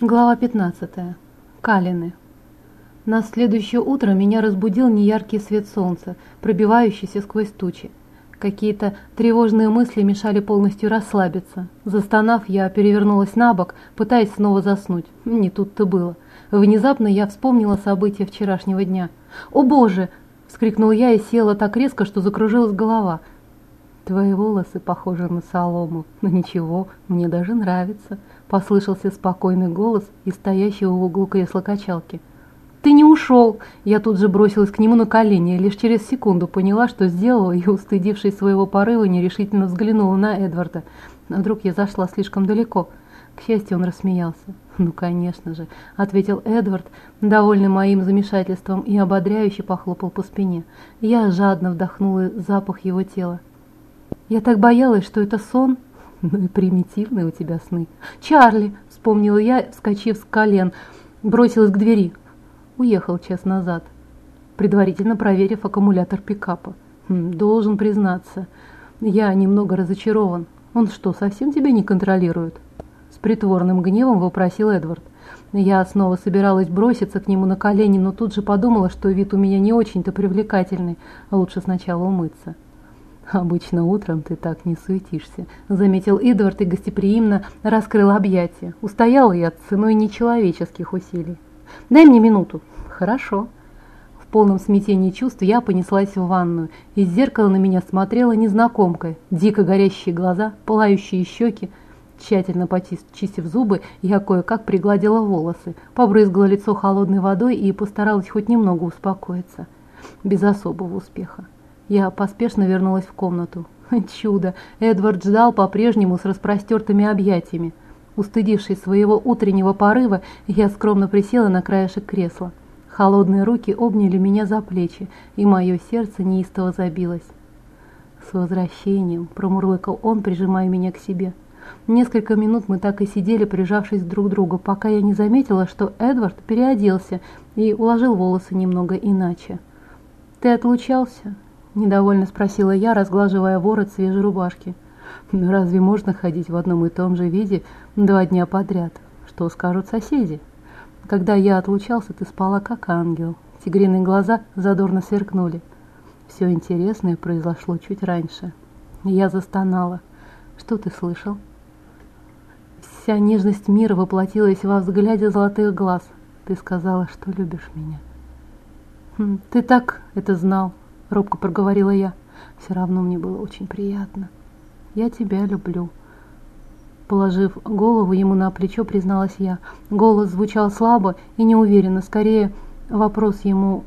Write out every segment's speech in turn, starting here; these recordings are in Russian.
Глава 15. Калины. На следующее утро меня разбудил неяркий свет солнца, пробивающийся сквозь тучи. Какие-то тревожные мысли мешали полностью расслабиться. Застонав, я перевернулась на бок, пытаясь снова заснуть. Не тут-то было. Внезапно я вспомнила события вчерашнего дня. «О боже!» – вскрикнула я и села так резко, что закружилась голова – Твои волосы похожи на солому, но ничего, мне даже нравится», — послышался спокойный голос из стоящего в углу кресла качалки. «Ты не ушел!» Я тут же бросилась к нему на колени, лишь через секунду поняла, что сделала, и, устыдившись своего порыва, нерешительно взглянула на Эдварда. Но вдруг я зашла слишком далеко. К счастью, он рассмеялся. «Ну, конечно же», — ответил Эдвард, довольный моим замешательством, и ободряюще похлопал по спине. Я жадно вдохнула запах его тела. Я так боялась, что это сон. Ну и примитивные у тебя сны. Чарли, вспомнила я, вскочив с колен, бросилась к двери. Уехал час назад, предварительно проверив аккумулятор пикапа. Хм, должен признаться, я немного разочарован. Он что, совсем тебя не контролирует? С притворным гневом вопросил Эдвард. Я снова собиралась броситься к нему на колени, но тут же подумала, что вид у меня не очень-то привлекательный, лучше сначала умыться. «Обычно утром ты так не суетишься», — заметил Эдвард и гостеприимно раскрыл объятия. Устояла я ценой нечеловеческих усилий. «Дай мне минуту». «Хорошо». В полном смятении чувств я понеслась в ванную. Из зеркала на меня смотрела незнакомка. Дико горящие глаза, пылающие щеки. Тщательно почистив зубы, я кое-как пригладила волосы, побрызгала лицо холодной водой и постаралась хоть немного успокоиться. Без особого успеха. Я поспешно вернулась в комнату. Чудо! Эдвард ждал по-прежнему с распростертыми объятиями. Устыдившись своего утреннего порыва, я скромно присела на краешек кресла. Холодные руки обняли меня за плечи, и мое сердце неистово забилось. «С возвращением!» – промурлыкал он, прижимая меня к себе. Несколько минут мы так и сидели, прижавшись друг к другу, пока я не заметила, что Эдвард переоделся и уложил волосы немного иначе. «Ты отлучался?» Недовольно спросила я, разглаживая ворот свежей рубашки. «Ну разве можно ходить в одном и том же виде два дня подряд? Что скажут соседи? Когда я отлучался, ты спала как ангел. Тигриные глаза задорно сверкнули. Все интересное произошло чуть раньше. Я застонала. Что ты слышал? Вся нежность мира воплотилась во взгляде золотых глаз. Ты сказала, что любишь меня. Хм, ты так это знал. — робко проговорила я. «Все равно мне было очень приятно. Я тебя люблю». Положив голову ему на плечо, призналась я. Голос звучал слабо и неуверенно, скорее вопрос ему,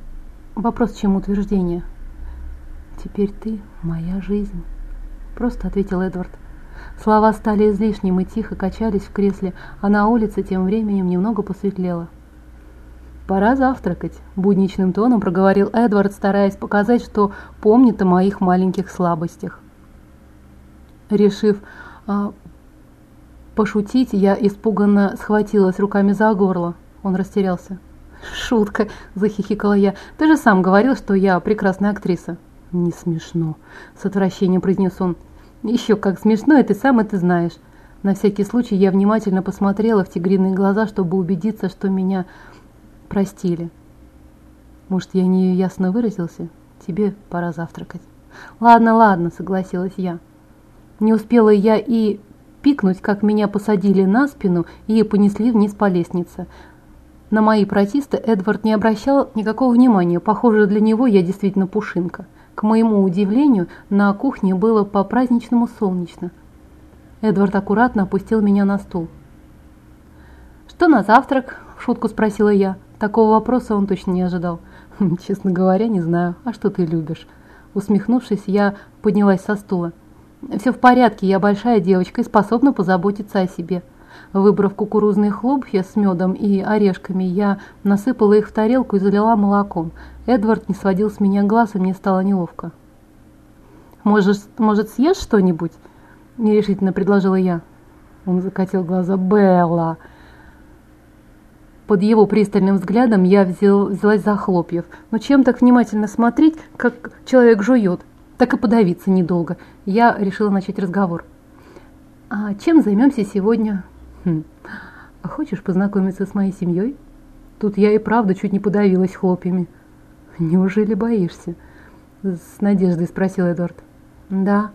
вопрос, чем утверждение. «Теперь ты моя жизнь», — просто ответил Эдвард. Слова стали излишним и тихо качались в кресле, а на улице тем временем немного посветлело. «Пора завтракать», – будничным тоном проговорил Эдвард, стараясь показать, что помнит о моих маленьких слабостях. Решив а, пошутить, я испуганно схватилась руками за горло. Он растерялся. «Шутка!» – захихикала я. «Ты же сам говорил, что я прекрасная актриса». «Не смешно», – с отвращением произнес он. «Еще как смешно, и ты сам это знаешь». На всякий случай я внимательно посмотрела в тигриные глаза, чтобы убедиться, что меня простили. Может, я не ясно выразился? Тебе пора завтракать. Ладно, ладно, согласилась я. Не успела я и пикнуть, как меня посадили на спину и понесли вниз по лестнице. На мои протесты Эдвард не обращал никакого внимания. Похоже, для него я действительно пушинка. К моему удивлению, на кухне было по-праздничному солнечно. Эдвард аккуратно опустил меня на стул. «Что на завтрак?» – шутку спросила я. Такого вопроса он точно не ожидал. «Хм, «Честно говоря, не знаю. А что ты любишь?» Усмехнувшись, я поднялась со стула. «Все в порядке, я большая девочка и способна позаботиться о себе». Выбрав кукурузные хлопья с медом и орешками, я насыпала их в тарелку и залила молоком. Эдвард не сводил с меня глаз, и мне стало неловко. «Может, может съешь что-нибудь?» – нерешительно предложила я. Он закатил глаза. «Белла!» Под его пристальным взглядом я взял, взялась за хлопьев. Но чем так внимательно смотреть, как человек жует? Так и подавиться недолго. Я решила начать разговор. «А чем займемся сегодня?» хм. А хочешь познакомиться с моей семьей? Тут я и правда чуть не подавилась хлопьями. Неужели боишься? С надеждой спросил Эдвард. Да,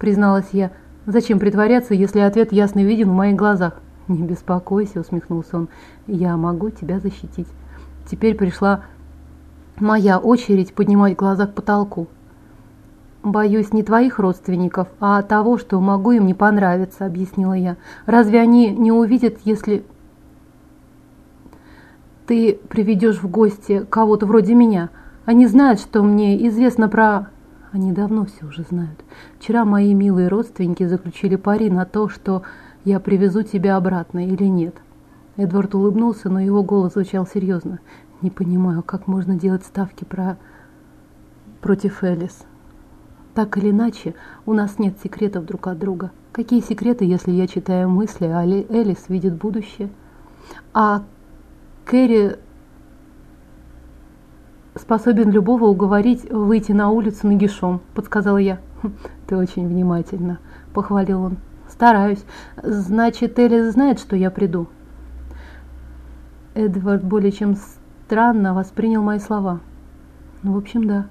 призналась я. Зачем притворяться, если ответ ясно виден в моих глазах? Не беспокойся, усмехнулся он. Я могу тебя защитить. Теперь пришла моя очередь поднимать глаза к потолку. «Боюсь не твоих родственников, а того, что могу им не понравиться», — объяснила я. «Разве они не увидят, если ты приведешь в гости кого-то вроде меня? Они знают, что мне известно про...» Они давно все уже знают. Вчера мои милые родственники заключили пари на то, что я привезу тебя обратно или нет. Эдвард улыбнулся, но его голос звучал серьезно. «Не понимаю, как можно делать ставки про... против Элис?» Так или иначе, у нас нет секретов друг от друга. Какие секреты, если я читаю мысли, а Элис видит будущее? А Кэрри способен любого уговорить выйти на улицу нагишом, подсказала я. «Хм, ты очень внимательно, похвалил он. Стараюсь. Значит, Элис знает, что я приду. Эдвард более чем странно воспринял мои слова. Ну, в общем, да.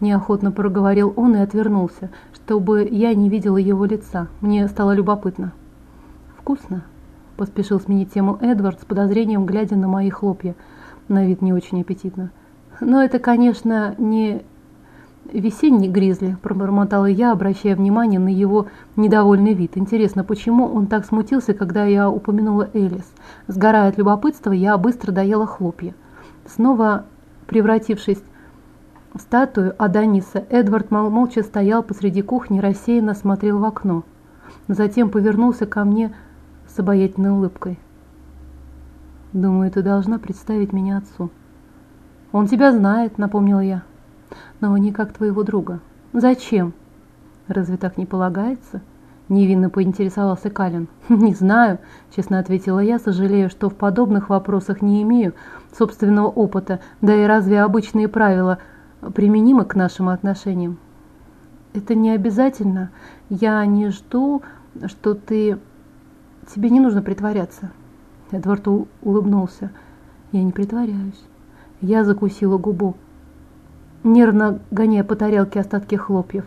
Неохотно проговорил он и отвернулся, чтобы я не видела его лица. Мне стало любопытно. «Вкусно?» – поспешил сменить тему Эдвард с подозрением, глядя на мои хлопья. На вид не очень аппетитно. «Но это, конечно, не весенний гризли», – пробормотала я, обращая внимание на его недовольный вид. «Интересно, почему он так смутился, когда я упомянула Элис?» Сгорая от любопытства, я быстро доела хлопья. Снова превратившись статую Адониса, Эдвард молча стоял посреди кухни, рассеянно смотрел в окно. Затем повернулся ко мне с обаятельной улыбкой. «Думаю, ты должна представить меня отцу». «Он тебя знает», — напомнила я. «Но не как твоего друга». «Зачем?» «Разве так не полагается?» Невинно поинтересовался Калин. «Не знаю», — честно ответила я, сожалею, что в подобных вопросах не имею собственного опыта, да и разве обычные правила — применимы к нашим отношениям. Это не обязательно. Я не жду, что ты... Тебе не нужно притворяться. Эдвард улыбнулся. Я не притворяюсь. Я закусила губу, нервно гоняя по тарелке остатки хлопьев.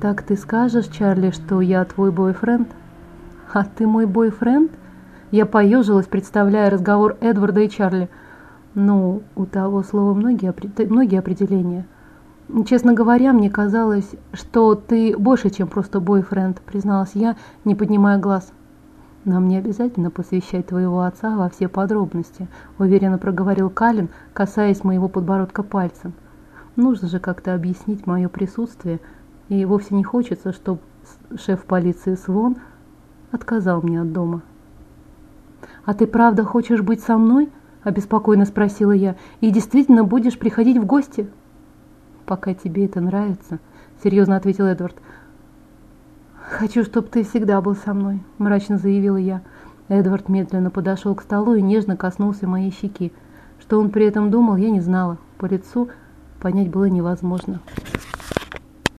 «Так ты скажешь, Чарли, что я твой бойфренд?» «А ты мой бойфренд?» Я поежилась, представляя разговор Эдварда и Чарли – ну, у того слова многие, многие определения. Честно говоря, мне казалось, что ты больше, чем просто бойфренд, призналась я, не поднимая глаз. Нам не обязательно посвящать твоего отца во все подробности, уверенно проговорил Калин, касаясь моего подбородка пальцем. Нужно же как-то объяснить мое присутствие, и вовсе не хочется, чтобы шеф полиции Свон отказал мне от дома. «А ты правда хочешь быть со мной?» обеспокоенно спросила я. «И действительно будешь приходить в гости?» «Пока тебе это нравится», — серьезно ответил Эдвард. «Хочу, чтобы ты всегда был со мной», — мрачно заявила я. Эдвард медленно подошел к столу и нежно коснулся моей щеки. Что он при этом думал, я не знала. По лицу понять было невозможно.